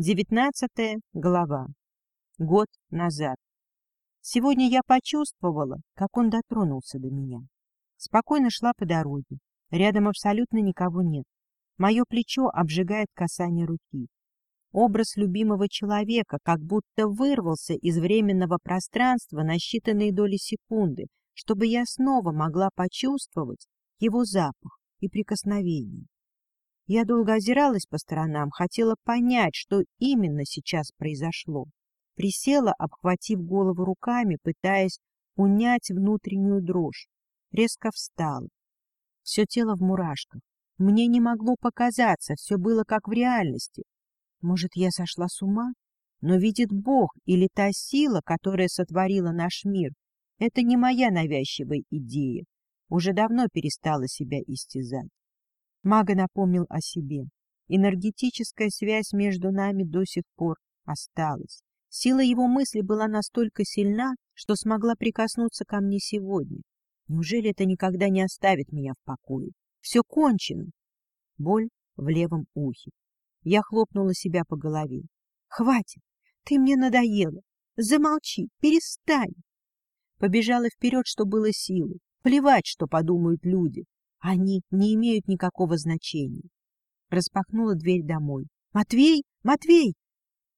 Девятнадцатая глава. Год назад. Сегодня я почувствовала, как он дотронулся до меня. Спокойно шла по дороге. Рядом абсолютно никого нет. Мое плечо обжигает касание руки. Образ любимого человека как будто вырвался из временного пространства на считанные доли секунды, чтобы я снова могла почувствовать его запах и прикосновение. Я долго озиралась по сторонам, хотела понять, что именно сейчас произошло. Присела, обхватив голову руками, пытаясь унять внутреннюю дрожь. Резко встала. Все тело в мурашках. Мне не могло показаться, все было как в реальности. Может, я сошла с ума? Но видит Бог или та сила, которая сотворила наш мир. Это не моя навязчивая идея. Уже давно перестала себя истязать. Мага напомнил о себе. Энергетическая связь между нами до сих пор осталась. Сила его мысли была настолько сильна, что смогла прикоснуться ко мне сегодня. Неужели это никогда не оставит меня в покое? Все кончено. Боль в левом ухе. Я хлопнула себя по голове. Хватит! Ты мне надоела! Замолчи! Перестань! Побежала вперед, что было силы. Плевать, что подумают люди. Они не имеют никакого значения. Распахнула дверь домой. «Матвей! Матвей!»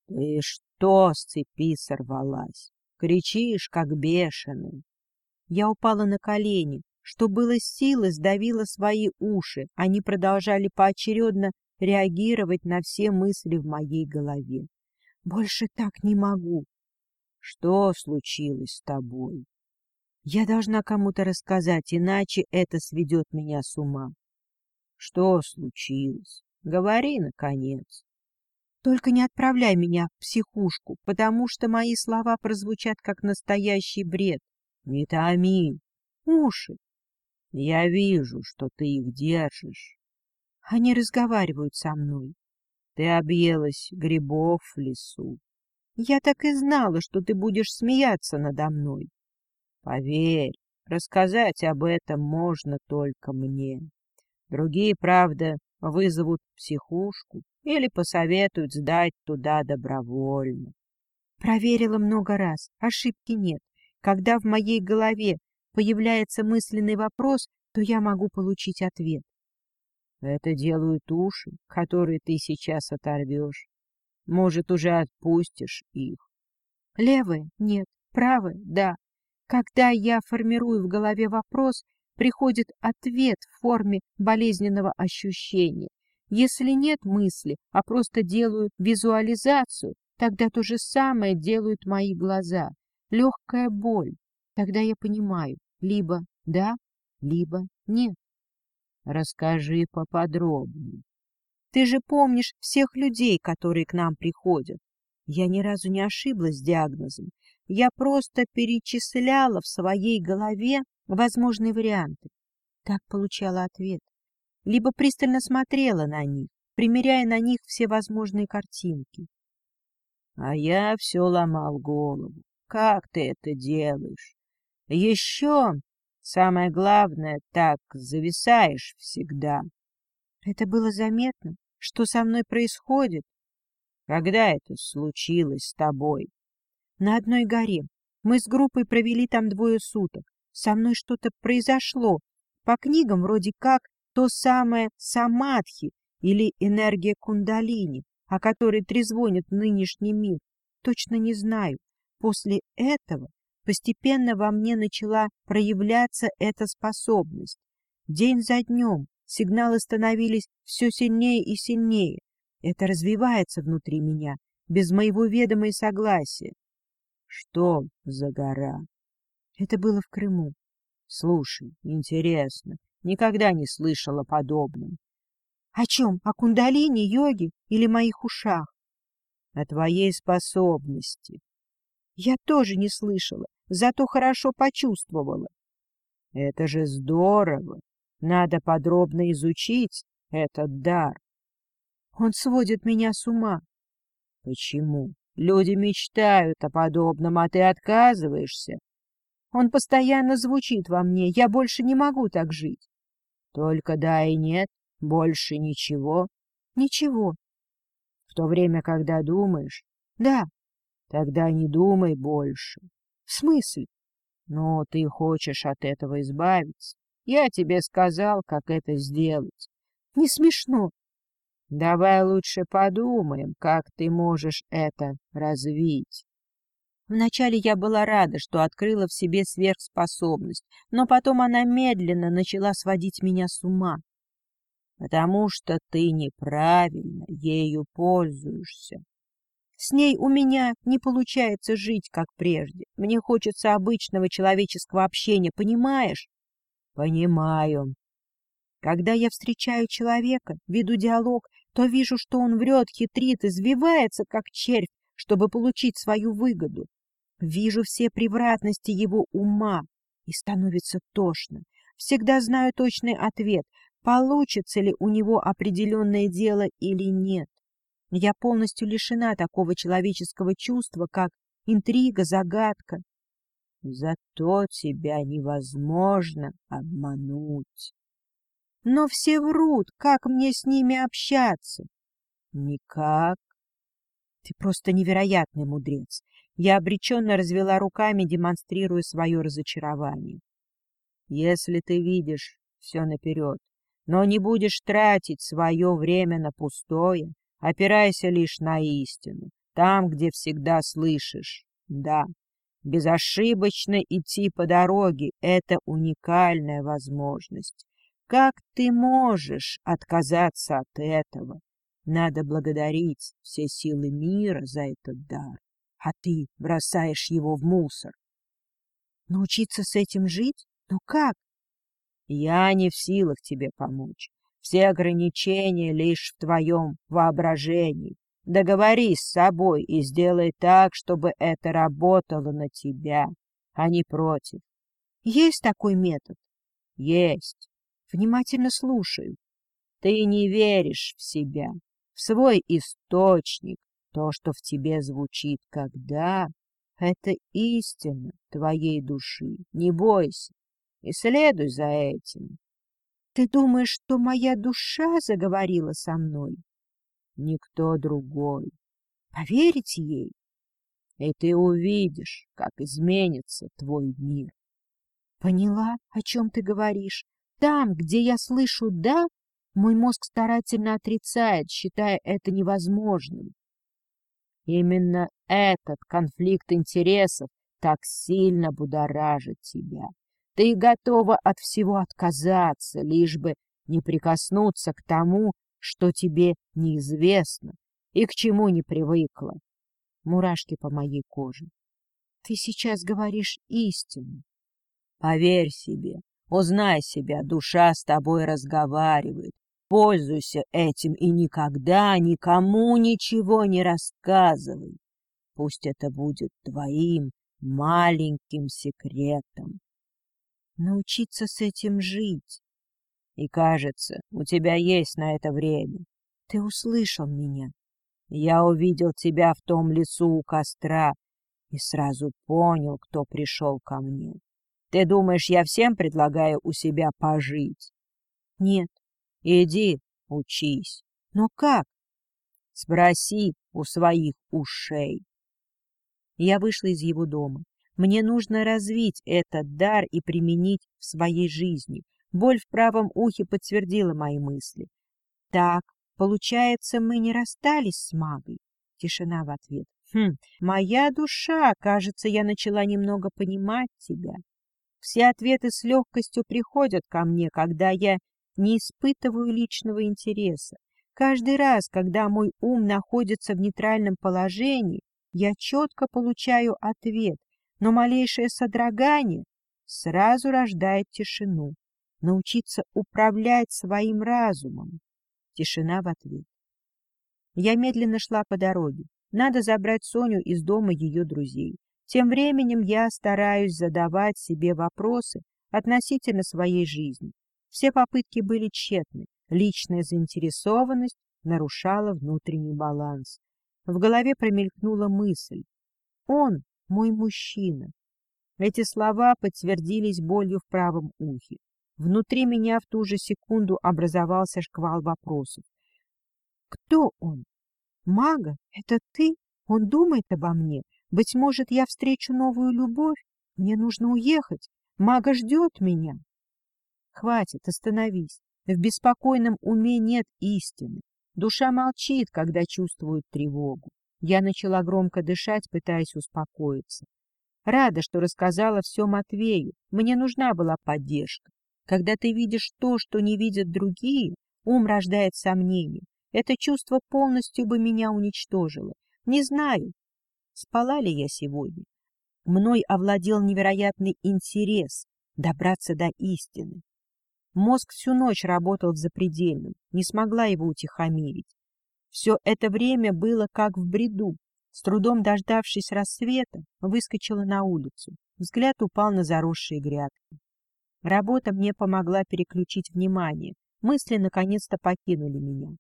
«Ты что с цепи сорвалась? Кричишь, как бешеный!» Я упала на колени. Что было силы, сдавила свои уши. Они продолжали поочередно реагировать на все мысли в моей голове. «Больше так не могу!» «Что случилось с тобой?» Я должна кому-то рассказать, иначе это сведет меня с ума. Что случилось? Говори, наконец. Только не отправляй меня в психушку, потому что мои слова прозвучат как настоящий бред. Не томи. Уши. Я вижу, что ты их держишь. Они разговаривают со мной. Ты объелась грибов в лесу. Я так и знала, что ты будешь смеяться надо мной. Поверь, рассказать об этом можно только мне. Другие, правда, вызовут психушку или посоветуют сдать туда добровольно. Проверила много раз, ошибки нет. Когда в моей голове появляется мысленный вопрос, то я могу получить ответ. Это делают уши, которые ты сейчас оторвешь. Может, уже отпустишь их. Левые? Нет. Правые? Да. Когда я формирую в голове вопрос, приходит ответ в форме болезненного ощущения. Если нет мысли, а просто делаю визуализацию, тогда то же самое делают мои глаза. Легкая боль. Тогда я понимаю, либо да, либо нет. Расскажи поподробнее. Ты же помнишь всех людей, которые к нам приходят. Я ни разу не ошиблась с диагнозом. Я просто перечисляла в своей голове возможные варианты. Так получала ответ. Либо пристально смотрела на них, примеряя на них все возможные картинки. А я все ломал голову. Как ты это делаешь? Еще, самое главное, так зависаешь всегда. Это было заметно, что со мной происходит. Когда это случилось с тобой? На одной горе. Мы с группой провели там двое суток. Со мной что-то произошло. По книгам вроде как то самое самадхи или энергия кундалини, о которой трезвонит нынешний мир. Точно не знаю. После этого постепенно во мне начала проявляться эта способность. День за днем сигналы становились все сильнее и сильнее. Это развивается внутри меня, без моего ведома и согласия. Что за гора? Это было в Крыму. Слушай, интересно, никогда не слышала подобном. О чем? О кундалине, йоге или моих ушах? О твоей способности. Я тоже не слышала, зато хорошо почувствовала. Это же здорово. Надо подробно изучить этот дар. Он сводит меня с ума. Почему? Люди мечтают о подобном, а ты отказываешься. Он постоянно звучит во мне, я больше не могу так жить. Только да и нет, больше ничего. Ничего. В то время, когда думаешь? Да. Тогда не думай больше. В смысле? Но ты хочешь от этого избавиться. Я тебе сказал, как это сделать. Не смешно. Давай лучше подумаем, как ты можешь это развить. Вначале я была рада, что открыла в себе сверхспособность, но потом она медленно начала сводить меня с ума. Потому что ты неправильно ею пользуешься. С ней у меня не получается жить, как прежде. Мне хочется обычного человеческого общения, понимаешь? Понимаю. Когда я встречаю человека, веду диалог, то вижу, что он врет, хитрит, извивается, как червь, чтобы получить свою выгоду. Вижу все превратности его ума, и становится тошно. Всегда знаю точный ответ, получится ли у него определенное дело или нет. Я полностью лишена такого человеческого чувства, как интрига, загадка. Зато тебя невозможно обмануть. Но все врут, как мне с ними общаться? Никак. Ты просто невероятный мудрец. Я обреченно развела руками, демонстрируя свое разочарование. Если ты видишь все наперед, но не будешь тратить свое время на пустое, опирайся лишь на истину, там, где всегда слышишь «да». Безошибочно идти по дороге — это уникальная возможность. Как ты можешь отказаться от этого? Надо благодарить все силы мира за этот дар а ты бросаешь его в мусор. Научиться с этим жить? Но как? Я не в силах тебе помочь. Все ограничения лишь в твоем воображении. Договорись с собой и сделай так, чтобы это работало на тебя, а не против. Есть такой метод? Есть. Внимательно слушаю. Ты не веришь в себя, в свой источник, то, что в тебе звучит «когда», — это истина твоей души. Не бойся и следуй за этим. Ты думаешь, что моя душа заговорила со мной? Никто другой. Поверить ей? И ты увидишь, как изменится твой мир. Поняла, о чем ты говоришь. Там, где я слышу «да», мой мозг старательно отрицает, считая это невозможным. Именно этот конфликт интересов так сильно будоражит тебя. Ты готова от всего отказаться, лишь бы не прикоснуться к тому, что тебе неизвестно и к чему не привыкла. Мурашки по моей коже. Ты сейчас говоришь истину. Поверь себе, узнай себя, душа с тобой разговаривает, Пользуйся этим и никогда никому ничего не рассказывай. Пусть это будет твоим маленьким секретом. Научиться с этим жить. И, кажется, у тебя есть на это время. Ты услышал меня. Я увидел тебя в том лесу у костра и сразу понял, кто пришел ко мне. Ты думаешь, я всем предлагаю у себя пожить? Нет, Иди, учись. Но как? Спроси у своих ушей. Я вышла из его дома. Мне нужно развить этот дар и применить в своей жизни. Боль в правом ухе подтвердила мои мысли. Так, получается, мы не расстались с магой? Тишина в ответ. Хм, моя душа, кажется, я начала немного понимать тебя. Все ответы с легкостью приходят ко мне, когда я не испытываю личного интереса. Каждый раз, когда мой ум находится в нейтральном положении, я четко получаю ответ, но малейшее содрогание сразу рождает тишину. Научиться управлять своим разумом. Тишина в ответ. Я медленно шла по дороге. Надо забрать Соню из дома ее друзей. Тем временем я стараюсь задавать себе вопросы относительно своей жизни. Все попытки были тщетны. Личная заинтересованность нарушала внутренний баланс. В голове промелькнула мысль. Он мой мужчина. Эти слова подтвердились болью в правом ухе. Внутри меня в ту же секунду образовался шквал вопросов. Кто он? Мага, это ты? Он думает обо мне. Быть может, я встречу новую любовь? Мне нужно уехать. Мага ждет меня. Хватит, остановись. В беспокойном уме нет истины. Душа молчит, когда чувствует тревогу. Я начала громко дышать, пытаясь успокоиться. Рада, что рассказала все Матвею. Мне нужна была поддержка. Когда ты видишь то, что не видят другие, ум рождает сомнения. Это чувство полностью бы меня уничтожило. Не знаю, спала ли я сегодня. Мной овладел невероятный интерес добраться до истины. Мозг всю ночь работал в запредельном, не смогла его утихомирить. Все это время было как в бреду. С трудом дождавшись рассвета, выскочила на улицу. Взгляд упал на заросшие грядки. Работа мне помогла переключить внимание. Мысли наконец-то покинули меня.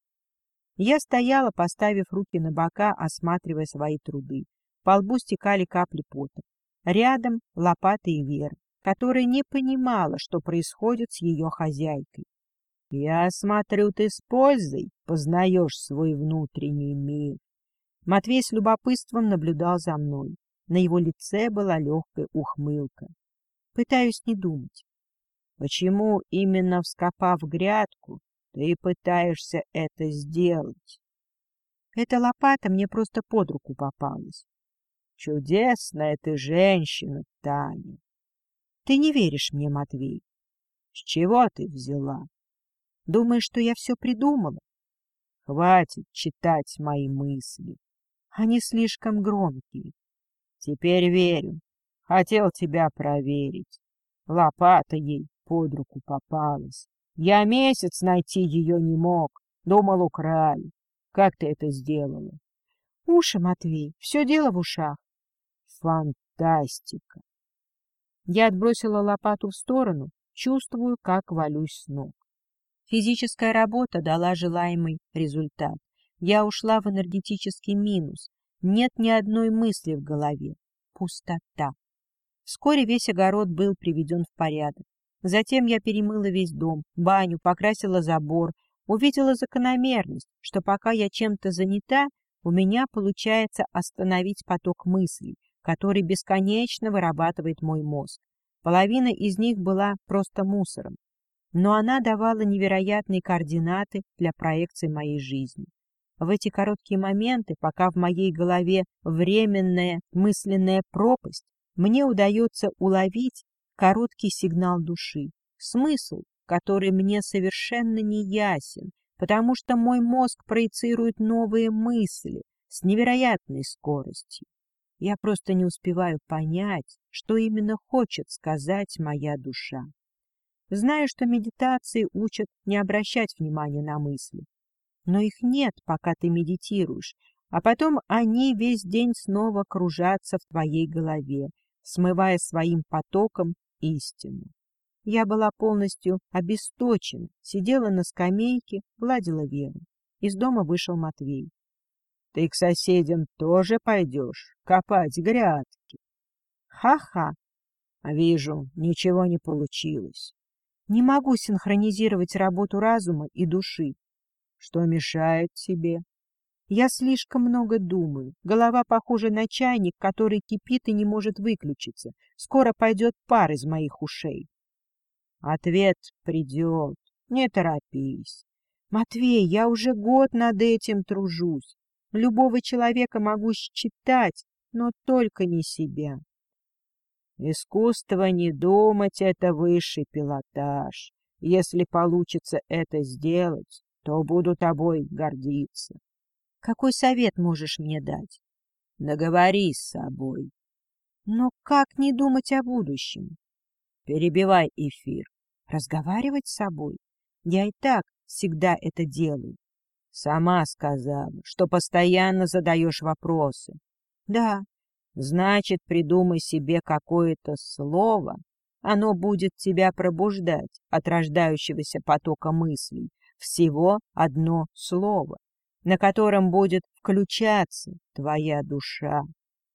Я стояла, поставив руки на бока, осматривая свои труды. По лбу стекали капли пота. Рядом лопата и Вера которая не понимала, что происходит с ее хозяйкой. — Я смотрю, ты с пользой познаешь свой внутренний мир. Матвей с любопытством наблюдал за мной. На его лице была легкая ухмылка. Пытаюсь не думать. Почему именно вскопав грядку, ты пытаешься это сделать? Эта лопата мне просто под руку попалась. Чудесная ты женщина, Таня. Ты не веришь мне, Матвей. С чего ты взяла? Думаешь, что я все придумала? Хватит читать мои мысли. Они слишком громкие. Теперь верю. Хотел тебя проверить. Лопата ей под руку попалась. Я месяц найти ее не мог. Думал, украли. Как ты это сделала? Уши, Матвей, все дело в ушах. Фантастика. Я отбросила лопату в сторону, чувствую, как валюсь с ног. Физическая работа дала желаемый результат. Я ушла в энергетический минус. Нет ни одной мысли в голове. Пустота. Вскоре весь огород был приведен в порядок. Затем я перемыла весь дом, баню, покрасила забор, увидела закономерность, что пока я чем-то занята, у меня получается остановить поток мыслей, который бесконечно вырабатывает мой мозг. Половина из них была просто мусором, но она давала невероятные координаты для проекции моей жизни. В эти короткие моменты, пока в моей голове временная мысленная пропасть, мне удается уловить короткий сигнал души, смысл, который мне совершенно не ясен, потому что мой мозг проецирует новые мысли с невероятной скоростью. Я просто не успеваю понять, что именно хочет сказать моя душа. Знаю, что медитации учат не обращать внимания на мысли. Но их нет, пока ты медитируешь, а потом они весь день снова кружатся в твоей голове, смывая своим потоком истину. Я была полностью обесточена, сидела на скамейке, гладила Веру. Из дома вышел Матвей. Ты к соседям тоже пойдешь копать грядки? Ха-ха. Вижу, ничего не получилось. Не могу синхронизировать работу разума и души. Что мешает тебе? Я слишком много думаю. Голова похожа на чайник, который кипит и не может выключиться. Скоро пойдет пар из моих ушей. Ответ придет. Не торопись. Матвей, я уже год над этим тружусь. Любого человека могу считать, но только не себя. Искусство не думать — это высший пилотаж. Если получится это сделать, то буду тобой гордиться. Какой совет можешь мне дать? Договорись с собой. Но как не думать о будущем? Перебивай эфир. Разговаривать с собой? Я и так всегда это делаю. Сама сказала, что постоянно задаешь вопросы. Да, значит, придумай себе какое-то слово. Оно будет тебя пробуждать от рождающегося потока мыслей. Всего одно слово, на котором будет включаться твоя душа,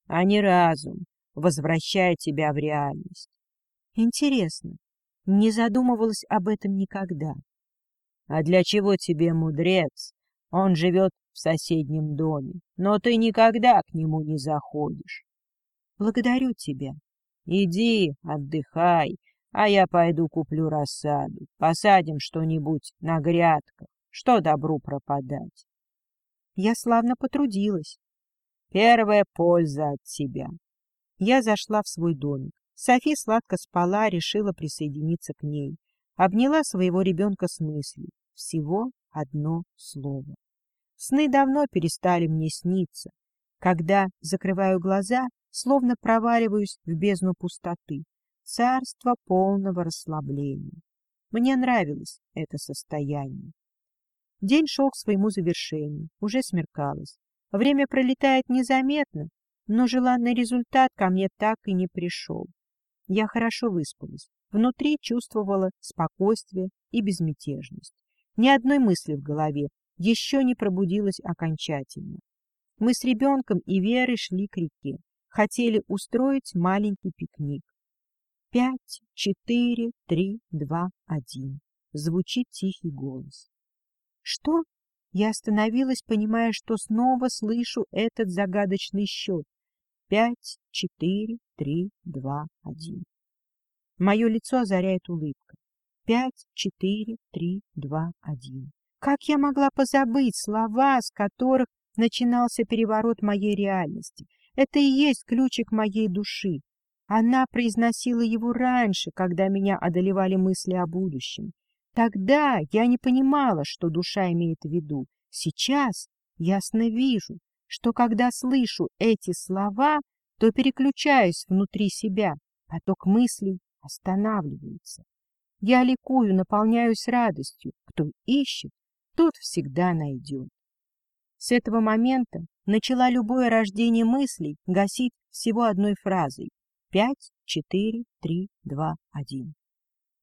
а не разум, возвращая тебя в реальность. Интересно, не задумывалась об этом никогда. А для чего тебе, мудрец, он живет в соседнем доме, но ты никогда к нему не заходишь. Благодарю тебя. Иди, отдыхай, а я пойду куплю рассаду. Посадим что-нибудь на грядках. Что добру пропадать? Я славно потрудилась. Первая польза от тебя. Я зашла в свой домик. Софи сладко спала, решила присоединиться к ней. Обняла своего ребенка с мыслью. Всего одно слово. Сны давно перестали мне сниться. Когда закрываю глаза, словно проваливаюсь в бездну пустоты. Царство полного расслабления. Мне нравилось это состояние. День шел к своему завершению, уже смеркалось. Время пролетает незаметно, но желанный результат ко мне так и не пришел. Я хорошо выспалась, внутри чувствовала спокойствие и безмятежность. Ни одной мысли в голове еще не пробудилась окончательно. Мы с ребенком и Верой шли к реке, хотели устроить маленький пикник. Пять, четыре, три, два, один. Звучит тихий голос. Что? Я остановилась, понимая, что снова слышу этот загадочный счет. Пять, четыре, три, два, один. Мое лицо озаряет улыбка. Пять, четыре, три, два, один. Как я могла позабыть слова, с которых начинался переворот моей реальности? Это и есть ключик моей души. Она произносила его раньше, когда меня одолевали мысли о будущем. Тогда я не понимала, что душа имеет в виду. Сейчас ясно вижу, что когда слышу эти слова, то переключаюсь внутри себя, поток мыслей останавливается. Я ликую, наполняюсь радостью. Кто ищет, тот всегда найдет. С этого момента начала любое рождение мыслей гасить всего одной фразой. Пять, четыре, три, два, один.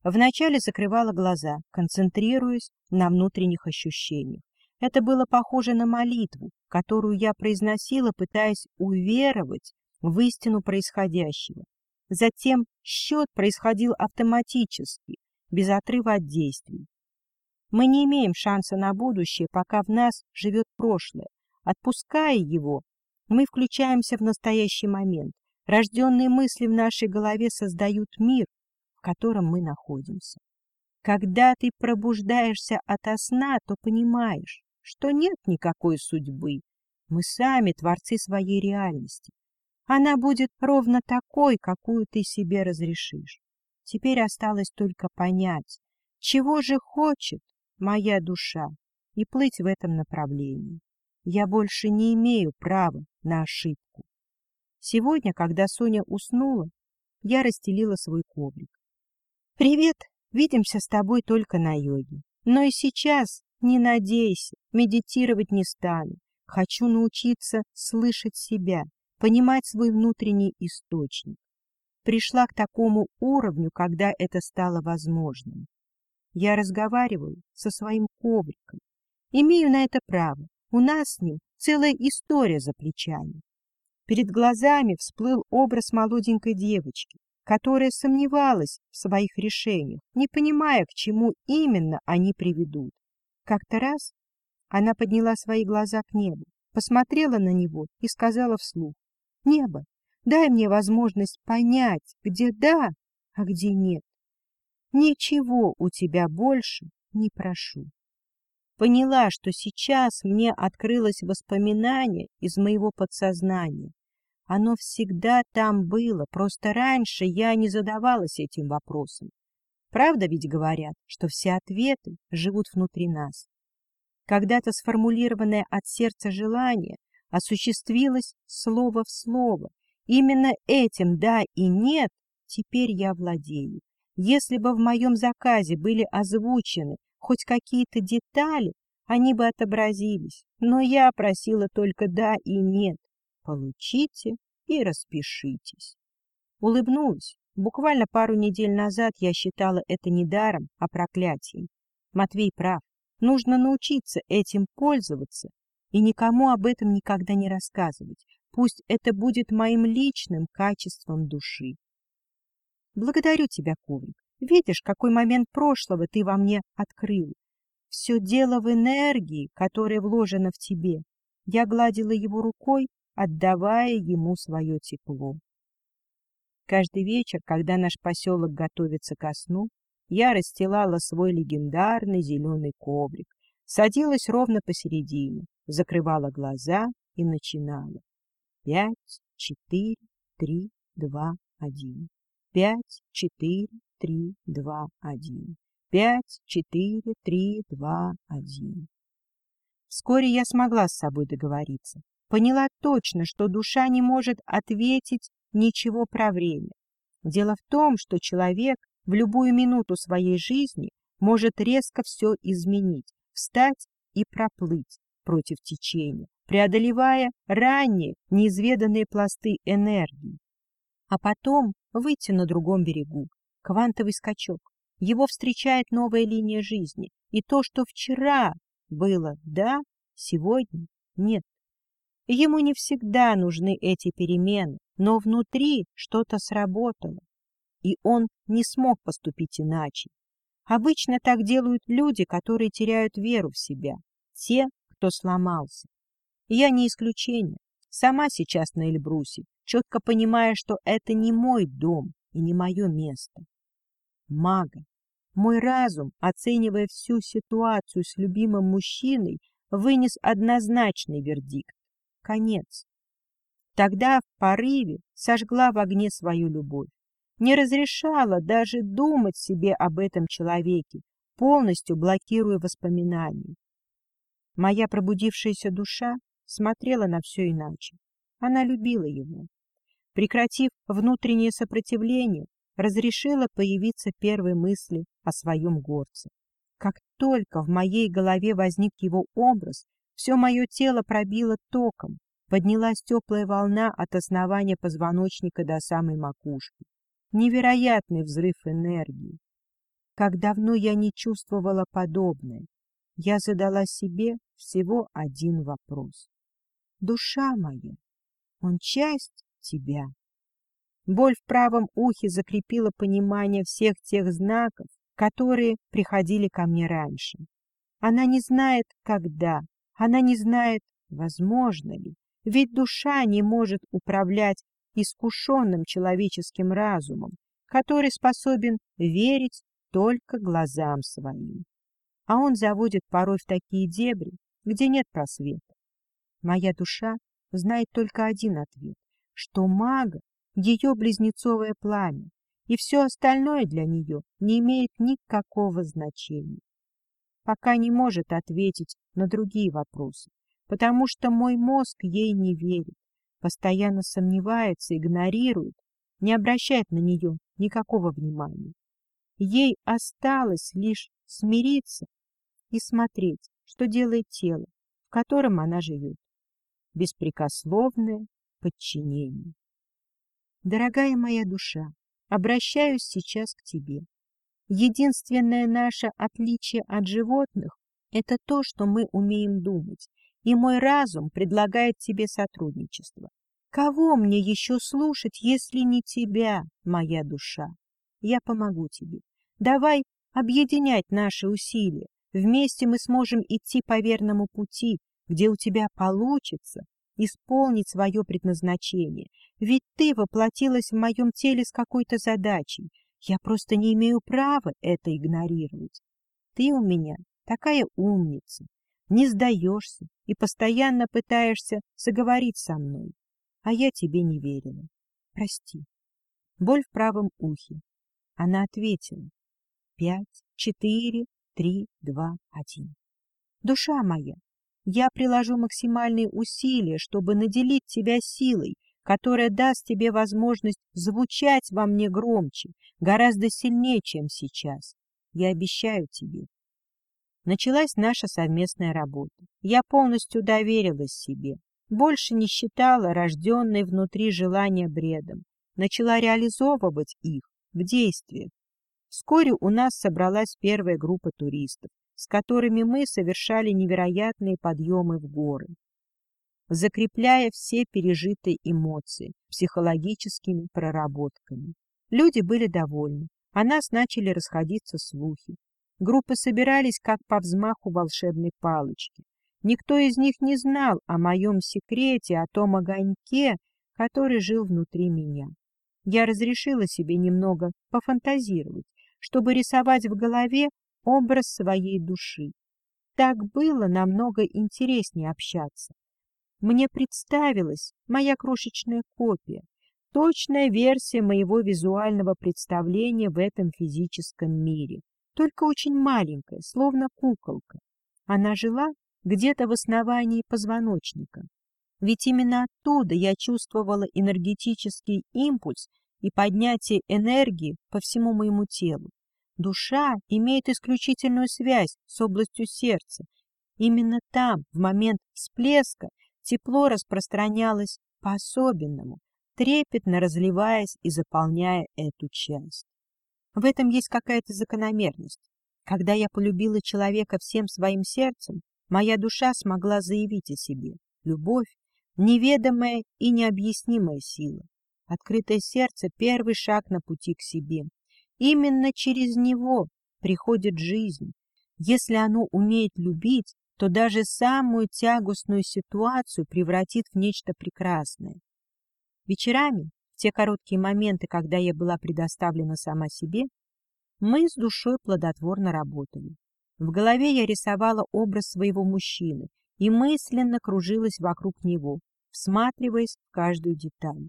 Вначале закрывала глаза, концентрируясь на внутренних ощущениях. Это было похоже на молитву, которую я произносила, пытаясь уверовать в истину происходящего. Затем счет происходил автоматически, без отрыва от действий. Мы не имеем шанса на будущее, пока в нас живет прошлое. Отпуская его, мы включаемся в настоящий момент. Рожденные мысли в нашей голове создают мир, в котором мы находимся. Когда ты пробуждаешься ото сна, то понимаешь, что нет никакой судьбы. Мы сами творцы своей реальности. Она будет ровно такой, какую ты себе разрешишь. Теперь осталось только понять, чего же хочет моя душа, и плыть в этом направлении. Я больше не имею права на ошибку. Сегодня, когда Соня уснула, я расстелила свой коврик. «Привет! Видимся с тобой только на йоге. Но и сейчас не надейся, медитировать не стану. Хочу научиться слышать себя, понимать свой внутренний источник. Пришла к такому уровню, когда это стало возможным. Я разговариваю со своим ковриком. Имею на это право. У нас с ним целая история за плечами. Перед глазами всплыл образ молоденькой девочки, которая сомневалась в своих решениях, не понимая, к чему именно они приведут. Как-то раз она подняла свои глаза к небу, посмотрела на него и сказала вслух, «Небо, дай мне возможность понять, где да, а где нет. Ничего у тебя больше не прошу». Поняла, что сейчас мне открылось воспоминание из моего подсознания, оно всегда там было, просто раньше я не задавалась этим вопросом. Правда ведь говорят, что все ответы живут внутри нас. Когда-то сформулированное от сердца желание осуществилось слово в слово. Именно этим «да» и «нет» теперь я владею. Если бы в моем заказе были озвучены хоть какие-то детали, они бы отобразились. Но я просила только «да» и «нет». Получите и распишитесь. Улыбнулась. Буквально пару недель назад я считала это не даром, а проклятием. Матвей прав. Нужно научиться этим пользоваться и никому об этом никогда не рассказывать. Пусть это будет моим личным качеством души. Благодарю тебя, Коврик. Видишь, какой момент прошлого ты во мне открыл. Все дело в энергии, которая вложена в тебе. Я гладила его рукой, отдавая ему свое тепло. Каждый вечер, когда наш поселок готовится ко сну, я расстилала свой легендарный зеленый коврик, садилась ровно посередине, закрывала глаза и начинала. Пять, четыре, три, два, один. Пять, четыре, три, два, один. Пять, четыре, три, два, один. Вскоре я смогла с собой договориться. Поняла точно, что душа не может ответить ничего про время. Дело в том, что человек в любую минуту своей жизни может резко все изменить, встать и проплыть против течения, преодолевая ранее неизведанные пласты энергии. А потом выйти на другом берегу, квантовый скачок. Его встречает новая линия жизни, и то, что вчера было «да», сегодня «нет». Ему не всегда нужны эти перемены, но внутри что-то сработало, и он не смог поступить иначе. Обычно так делают люди, которые теряют веру в себя, те, кто сломался. я не исключение. Сама сейчас на Эльбрусе, четко понимая, что это не мой дом и не мое место. Мага. Мой разум, оценивая всю ситуацию с любимым мужчиной, вынес однозначный вердикт. Конец. Тогда в порыве сожгла в огне свою любовь. Не разрешала даже думать себе об этом человеке, полностью блокируя воспоминания. Моя пробудившаяся душа смотрела на все иначе. Она любила его. Прекратив внутреннее сопротивление, разрешила появиться первой мысли о своем горце. Как только в моей голове возник его образ, все мое тело пробило током, поднялась теплая волна от основания позвоночника до самой макушки. Невероятный взрыв энергии. Как давно я не чувствовала подобное. Я задала себе всего один вопрос. Душа моя, он часть тебя. Боль в правом ухе закрепила понимание всех тех знаков, которые приходили ко мне раньше. Она не знает, когда, она не знает, возможно ли, ведь душа не может управлять искушенным человеческим разумом, который способен верить только глазам своим. А он заводит порой в такие дебри, где нет просвета. Моя душа знает только один ответ, что мага — ее близнецовое пламя, и все остальное для нее не имеет никакого значения. Пока не может ответить на другие вопросы, потому что мой мозг ей не верит, постоянно сомневается, игнорирует, не обращает на нее никакого внимания. Ей осталось лишь смириться и смотреть, что делает тело, в котором она живет. Беспрекословное подчинение. Дорогая моя душа, обращаюсь сейчас к тебе. Единственное наше отличие от животных – это то, что мы умеем думать, и мой разум предлагает тебе сотрудничество. Кого мне еще слушать, если не тебя, моя душа? Я помогу тебе. Давай объединять наши усилия. Вместе мы сможем идти по верному пути, где у тебя получится исполнить свое предназначение. Ведь ты воплотилась в моем теле с какой-то задачей. Я просто не имею права это игнорировать. Ты у меня такая умница, не сдаешься и постоянно пытаешься заговорить со мной, а я тебе не верила. Прости. Боль в правом ухе. Она ответила. Пять, четыре, три, два, один. Душа моя, я приложу максимальные усилия, чтобы наделить тебя силой, которая даст тебе возможность звучать во мне громче, гораздо сильнее, чем сейчас. Я обещаю тебе, Началась наша совместная работа. Я полностью доверилась себе, больше не считала рожденной внутри желания бредом, начала реализовывать их в действиях. Вскоре у нас собралась первая группа туристов, с которыми мы совершали невероятные подъемы в горы, закрепляя все пережитые эмоции психологическими проработками. Люди были довольны, о нас начали расходиться слухи, Группы собирались как по взмаху волшебной палочки. Никто из них не знал о моем секрете, о том огоньке, который жил внутри меня. Я разрешила себе немного пофантазировать, чтобы рисовать в голове образ своей души. Так было намного интереснее общаться. Мне представилась моя крошечная копия, точная версия моего визуального представления в этом физическом мире, только очень маленькая, словно куколка. Она жила где-то в основании позвоночника. Ведь именно оттуда я чувствовала энергетический импульс и поднятие энергии по всему моему телу. Душа имеет исключительную связь с областью сердца. Именно там, в момент всплеска, тепло распространялось по-особенному, трепетно разливаясь и заполняя эту часть. В этом есть какая-то закономерность. Когда я полюбила человека всем своим сердцем, моя душа смогла заявить о себе. Любовь — неведомая и необъяснимая сила. Открытое сердце — первый шаг на пути к себе. Именно через него приходит жизнь. Если оно умеет любить, то даже самую тягостную ситуацию превратит в нечто прекрасное. Вечерами, в те короткие моменты, когда я была предоставлена сама себе, мы с душой плодотворно работали. В голове я рисовала образ своего мужчины и мысленно кружилась вокруг него, всматриваясь в каждую деталь.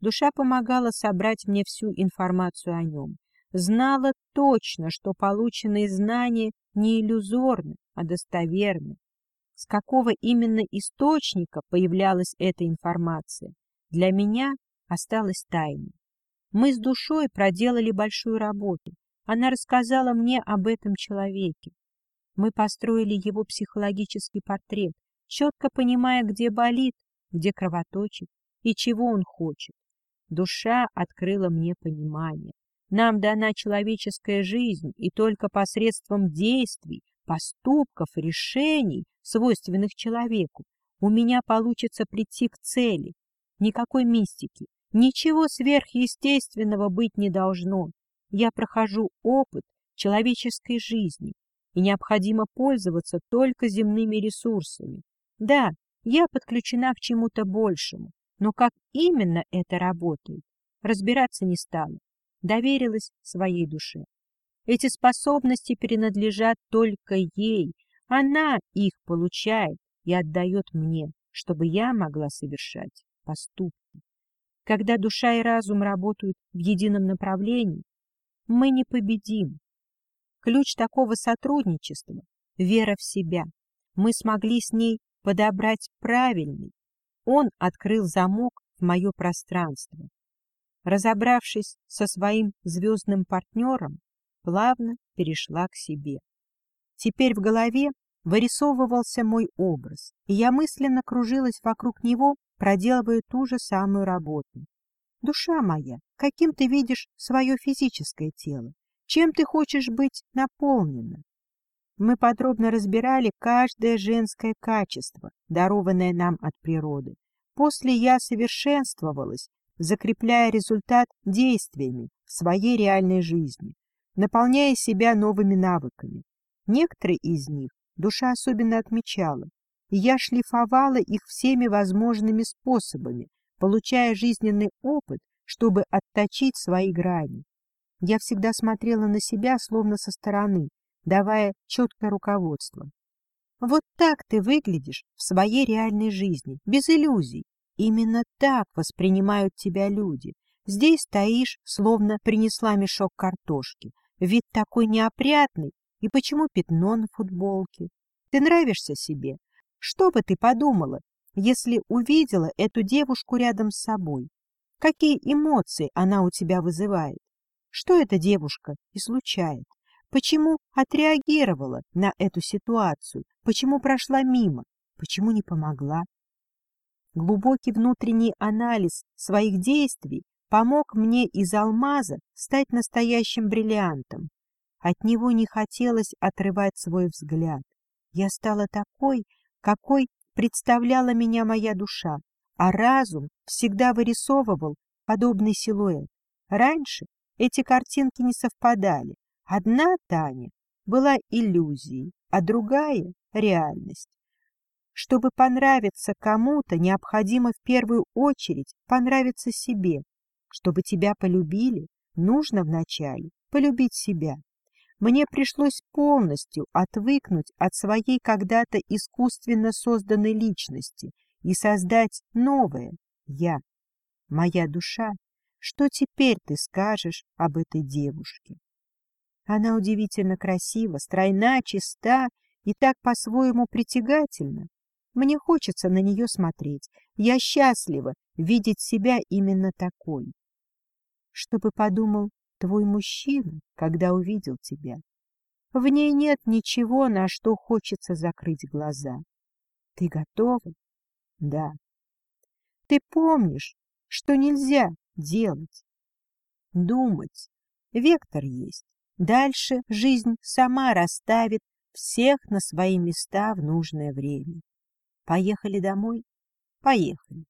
Душа помогала собрать мне всю информацию о нем. Знала точно, что полученные знания не иллюзорны, а достоверны. С какого именно источника появлялась эта информация, для меня осталось тайной. Мы с душой проделали большую работу. Она рассказала мне об этом человеке. Мы построили его психологический портрет, четко понимая, где болит, где кровоточит и чего он хочет. Душа открыла мне понимание. Нам дана человеческая жизнь, и только посредством действий, поступков, решений, свойственных человеку, у меня получится прийти к цели. Никакой мистики, ничего сверхъестественного быть не должно. Я прохожу опыт человеческой жизни, и необходимо пользоваться только земными ресурсами. Да, я подключена к чему-то большему, но как именно это работает, разбираться не стала. Доверилась своей душе. Эти способности принадлежат только ей. Она их получает и отдает мне, чтобы я могла совершать поступки. Когда душа и разум работают в едином направлении, мы не победим. Ключ такого сотрудничества — вера в себя. Мы смогли с ней подобрать правильный, он открыл замок в мое пространство. Разобравшись со своим звездным партнером, плавно перешла к себе. Теперь в голове вырисовывался мой образ, и я мысленно кружилась вокруг него, проделывая ту же самую работу. Душа моя, каким ты видишь свое физическое тело? Чем ты хочешь быть наполнена? Мы подробно разбирали каждое женское качество, дарованное нам от природы. После я совершенствовалась, закрепляя результат действиями в своей реальной жизни, наполняя себя новыми навыками. Некоторые из них душа особенно отмечала, и я шлифовала их всеми возможными способами, получая жизненный опыт, чтобы отточить свои грани. Я всегда смотрела на себя словно со стороны, давая четкое руководство. Вот так ты выглядишь в своей реальной жизни, без иллюзий. Именно так воспринимают тебя люди. Здесь стоишь, словно принесла мешок картошки. Вид такой неопрятный, и почему пятно на футболке? Ты нравишься себе? Что бы ты подумала, если увидела эту девушку рядом с собой? Какие эмоции она у тебя вызывает? Что эта девушка излучает? Почему отреагировала на эту ситуацию? Почему прошла мимо? Почему не помогла? Глубокий внутренний анализ своих действий помог мне из алмаза стать настоящим бриллиантом. От него не хотелось отрывать свой взгляд. Я стала такой, какой представляла меня моя душа, а разум всегда вырисовывал подобный силуэт. Раньше эти картинки не совпадали, Одна Таня была иллюзией, а другая — реальность. Чтобы понравиться кому-то, необходимо в первую очередь понравиться себе. Чтобы тебя полюбили, нужно вначале полюбить себя. Мне пришлось полностью отвыкнуть от своей когда-то искусственно созданной личности и создать новое «я». Моя душа, что теперь ты скажешь об этой девушке? Она удивительно красива, стройна, чиста и так по-своему притягательна. Мне хочется на нее смотреть. Я счастлива видеть себя именно такой. Чтобы подумал твой мужчина, когда увидел тебя. В ней нет ничего, на что хочется закрыть глаза. Ты готова? Да. Ты помнишь, что нельзя делать? Думать. Вектор есть. Дальше жизнь сама расставит всех на свои места в нужное время. Поехали домой? Поехали.